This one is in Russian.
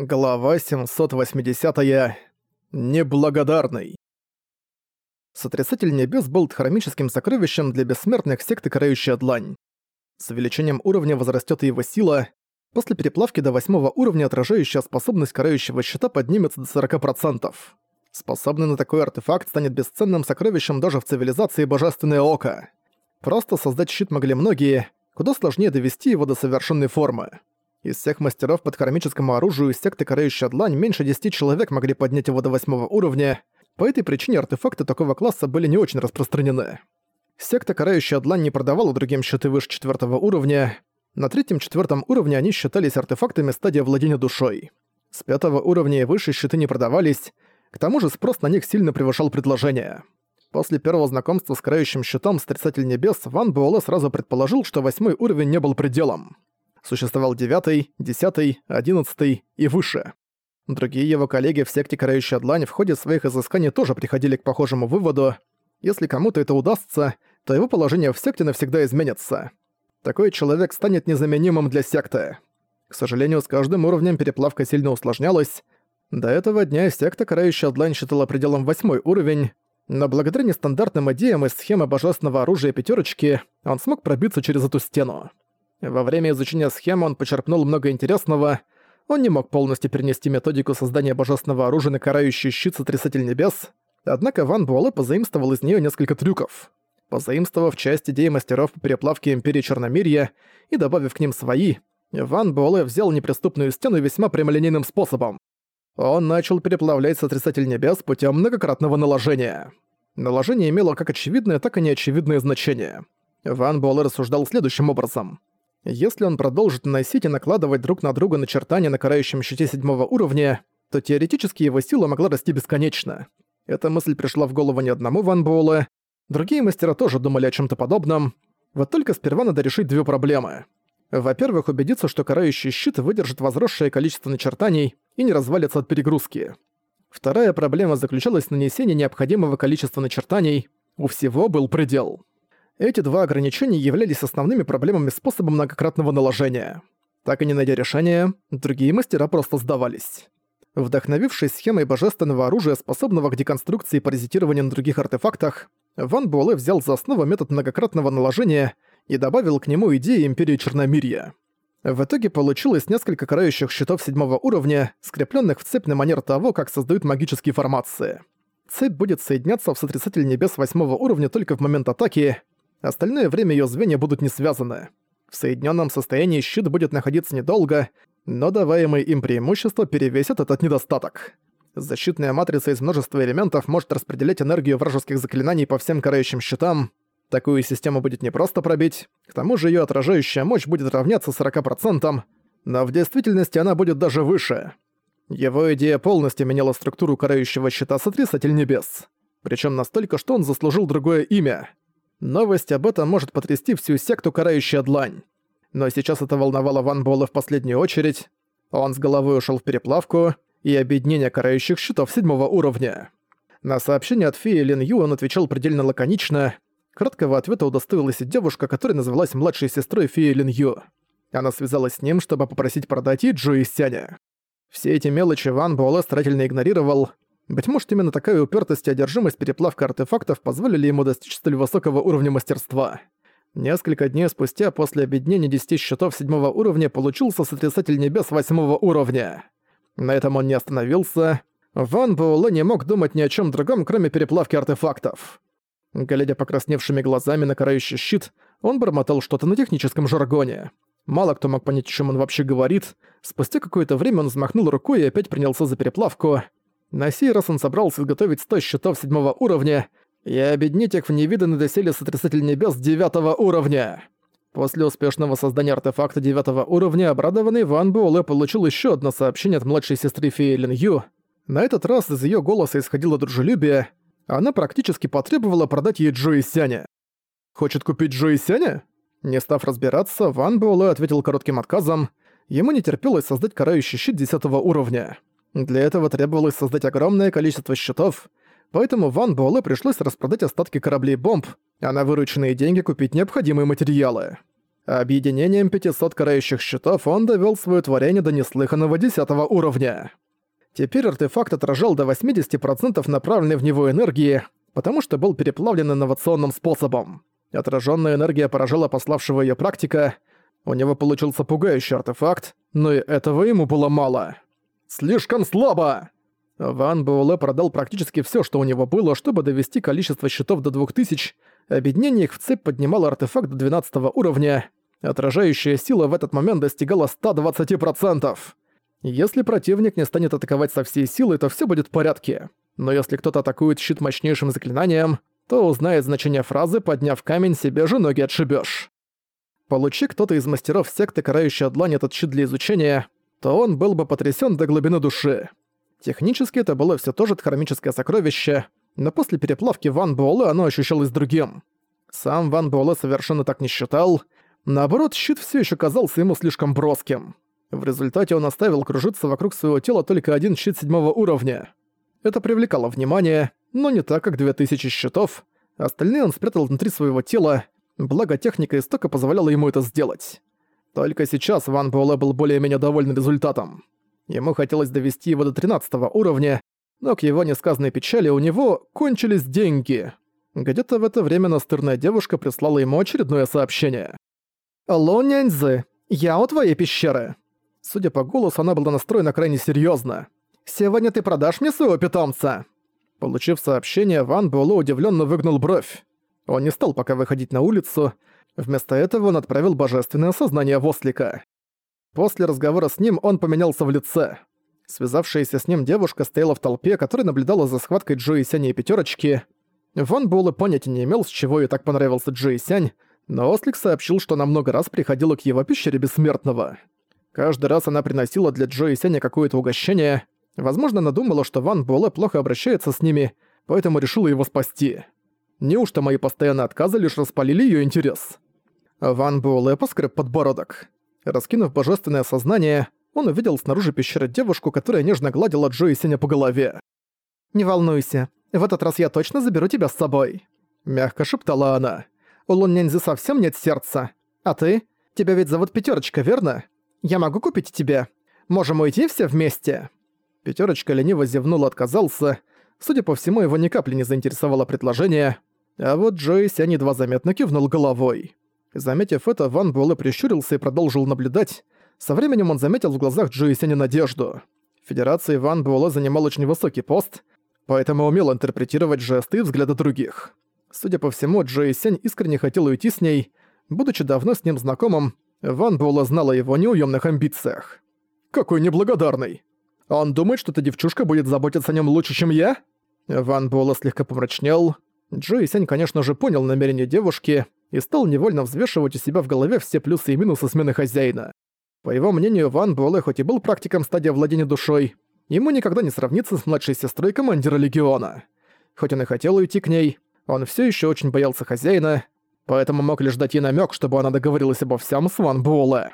Глава 780. -я. Неблагодарный. Сотрясатель небес был хромическим сокровищем для бессмертных секты Карающая Длань. С увеличением уровня возрастет его сила. После переплавки до восьмого уровня отражающая способность Карающего Щита поднимется до 40%. Способный на такой артефакт станет бесценным сокровищем даже в цивилизации Божественное Око. Просто создать щит могли многие, куда сложнее довести его до совершенной формы. Из всех мастеров под кармическому оружию из секты Карающая Длань меньше 10 человек могли поднять его до восьмого уровня, по этой причине артефакты такого класса были не очень распространены. Секта Карающая Длань не продавала другим щиты выше четвертого уровня. На третьем-четвертом уровне они считались артефактами стадии владения душой. С пятого уровня и выше щиты не продавались, к тому же спрос на них сильно превышал предложение. После первого знакомства с Карающим щитом Стрицатель Небес Ван Буэлэ сразу предположил, что восьмой уровень не был пределом существовал девятый, десятый, одиннадцатый и выше. Другие его коллеги в секте Карающая Длань в ходе своих изысканий тоже приходили к похожему выводу. Если кому-то это удастся, то его положение в секте навсегда изменится. Такой человек станет незаменимым для секты. К сожалению, с каждым уровнем переплавка сильно усложнялась. До этого дня секта Карающая Длань считала пределом восьмой уровень, но благодаря нестандартным идеям из схемы божественного оружия пятерочки он смог пробиться через эту стену. Во время изучения схемы он почерпнул много интересного. Он не мог полностью перенести методику создания божественного оружия на карающий щит Сотрясатель Небес, однако Ван Буэлэ позаимствовал из нее несколько трюков. Позаимствовав часть идей мастеров по переплавке Империи Черномирья и добавив к ним свои, Ван Буэлэ взял неприступную стену весьма прямолинейным способом. Он начал переплавлять Сотрясатель Небес путем многократного наложения. Наложение имело как очевидное, так и неочевидное значение. Ван Буэлэ рассуждал следующим образом. Если он продолжит наносить и накладывать друг на друга начертания на карающем щите седьмого уровня, то теоретически его сила могла расти бесконечно. Эта мысль пришла в голову не одному Ван Буэлэ. Другие мастера тоже думали о чем то подобном. Вот только сперва надо решить две проблемы. Во-первых, убедиться, что карающий щит выдержит возросшее количество начертаний и не развалится от перегрузки. Вторая проблема заключалась в нанесении необходимого количества начертаний. У всего был предел. Эти два ограничения являлись основными проблемами способа многократного наложения. Так и не найдя решения, другие мастера просто сдавались. Вдохновившись схемой божественного оружия, способного к деконструкции и паразитированию на других артефактах, Ван Буэлэ взял за основу метод многократного наложения и добавил к нему идеи Империи Черномирья. В итоге получилось несколько карающих щитов седьмого уровня, скрепленных в цепь на манер того, как создают магические формации. Цепь будет соединяться в Сотрясатель Небес восьмого уровня только в момент атаки, Остальное время ее звенья будут не связаны. В соединенном состоянии щит будет находиться недолго, но даваемые им преимущества перевесят этот недостаток. Защитная матрица из множества элементов может распределять энергию вражеских заклинаний по всем карающим щитам. Такую систему будет не просто пробить, к тому же ее отражающая мощь будет равняться 40%, но в действительности она будет даже выше. Его идея полностью меняла структуру карающего щита Сотрясатель Небес. Причем настолько, что он заслужил другое имя. Новость об этом может потрясти всю секту «Карающая длань». Но сейчас это волновало Ван Буэлла в последнюю очередь. Он с головой ушел в переплавку и объединение карающих щитов седьмого уровня. На сообщение от феи Лин Ю он отвечал предельно лаконично. Краткого ответа удостоилась и девушка, которая называлась младшей сестрой феи Лин Ю. Она связалась с ним, чтобы попросить продать ей Джо и Сяня. Все эти мелочи Ван Буэлэ старательно игнорировал, быть может, именно такая упертость и одержимость переплавка артефактов позволили ему достичь столь высокого уровня мастерства. Несколько дней спустя после объединения 10 щитов седьмого уровня получился Сотрясатель Небес восьмого уровня. На этом он не остановился. Ван Буэлэ не мог думать ни о чем другом, кроме переплавки артефактов. Глядя покрасневшими глазами на карающий щит, он бормотал что-то на техническом жаргоне. Мало кто мог понять, о чем он вообще говорит. Спустя какое-то время он взмахнул рукой и опять принялся за переплавку. На сей раз он собрался изготовить 100 щитов седьмого уровня и объединить их в невиданный доселе сотрясатель небес девятого уровня. После успешного создания артефакта девятого уровня обрадованный Ван Буэлэ получил еще одно сообщение от младшей сестры Феи Лин Ю. На этот раз из ее голоса исходило дружелюбие, она практически потребовала продать ей Джо и Сяня. «Хочет купить Джо и Сяня?» Не став разбираться, Ван Буэлэ ответил коротким отказом. Ему не терпелось создать карающий щит десятого уровня. Для этого требовалось создать огромное количество щитов, поэтому Ван Буэлэ пришлось распродать остатки кораблей бомб, а на вырученные деньги купить необходимые материалы. Объединением 500 карающих щитов он довёл своё творение до неслыханного 10 уровня. Теперь артефакт отражал до 80% направленной в него энергии, потому что был переплавлен инновационным способом. Отраженная энергия поражала пославшего её практика. У него получился пугающий артефакт, но и этого ему было мало. «Слишком слабо!» Ван Буэлэ продал практически все, что у него было, чтобы довести количество щитов до 2000, объединение их в цепь поднимало артефакт до 12 уровня, отражающая сила в этот момент достигала 120%. Если противник не станет атаковать со всей силы, то все будет в порядке. Но если кто-то атакует щит мощнейшим заклинанием, то узнает значение фразы «подняв камень, себе же ноги отшибешь». Получи кто-то из мастеров секты, карающая длань этот щит для изучения, то он был бы потрясен до глубины души. Технически это было все тоже хромическое сокровище, но после переплавки Ван Буэлэ оно ощущалось другим. Сам Ван Буэлэ совершенно так не считал. Наоборот, щит все еще казался ему слишком броским. В результате он оставил кружиться вокруг своего тела только один щит седьмого уровня. Это привлекало внимание, но не так, как 2000 щитов. Остальные он спрятал внутри своего тела, благо техника истока позволяла ему это сделать. Только сейчас Ван Буэлэ был более-менее доволен результатом. Ему хотелось довести его до 13 уровня, но к его несказанной печали у него кончились деньги. Где-то в это время настырная девушка прислала ему очередное сообщение. «Алло, няньзы, я у твоей пещеры». Судя по голосу, она была настроена крайне серьезно. «Сегодня ты продашь мне своего питомца?» Получив сообщение, Ван Буэлло удивленно выгнул бровь. Он не стал пока выходить на улицу, вместо этого он отправил божественное сознание Вослика. После разговора с ним он поменялся в лице. Связавшаяся с ним девушка стояла в толпе, которая наблюдала за схваткой Джо и Сяня и пятерочки. Ван Буэлэ понятия не имел, с чего ей так понравился Джо и Сянь, но Ослик сообщил, что она много раз приходила к его пещере Бессмертного. Каждый раз она приносила для Джо и Сяня какое-то угощение. Возможно, она думала, что Ван Буэлэ плохо обращается с ними, поэтому решила его спасти. Неужто мои постоянные отказы лишь распалили её интерес? Ван Буэлэ поскреб подбородок. Раскинув божественное сознание, он увидел снаружи пещеры девушку, которая нежно гладила Джо и Сеня по голове. «Не волнуйся, в этот раз я точно заберу тебя с собой», — мягко шептала она. «У Лун Няньзы совсем нет сердца. А ты? Тебя ведь зовут Пятерочка, верно? Я могу купить тебя? Можем уйти все вместе?» Пятерочка лениво зевнул отказался. Судя по всему, его ни капли не заинтересовало предложение. А вот Джо и Сянь едва заметно кивнул головой. Заметив это, Ван Буэлэ прищурился и продолжил наблюдать. Со временем он заметил в глазах Джо и Сяня надежду. В Федерации Ван Буэлэ занимал очень высокий пост, поэтому умел интерпретировать жесты и взгляды других. Судя по всему, Джо и Сянь искренне хотел уйти с ней. Будучи давно с ним знакомым, Ван Буэлэ знал о его неуемных амбициях. «Какой неблагодарный! Он думает, что эта девчушка будет заботиться о нем лучше, чем я?» Ван Буэлэ слегка помрачнел. Джо и Сянь, конечно же, понял намерение девушки и стал невольно взвешивать у себя в голове все плюсы и минусы смены хозяина. По его мнению, Ван Буэлэ хоть и был практиком стадии владения душой, ему никогда не сравнится с младшей сестрой командира Легиона. Хоть он и хотел уйти к ней, он все еще очень боялся хозяина, поэтому мог лишь дать ей намек, чтобы она договорилась обо всем с Ван Буэлэ.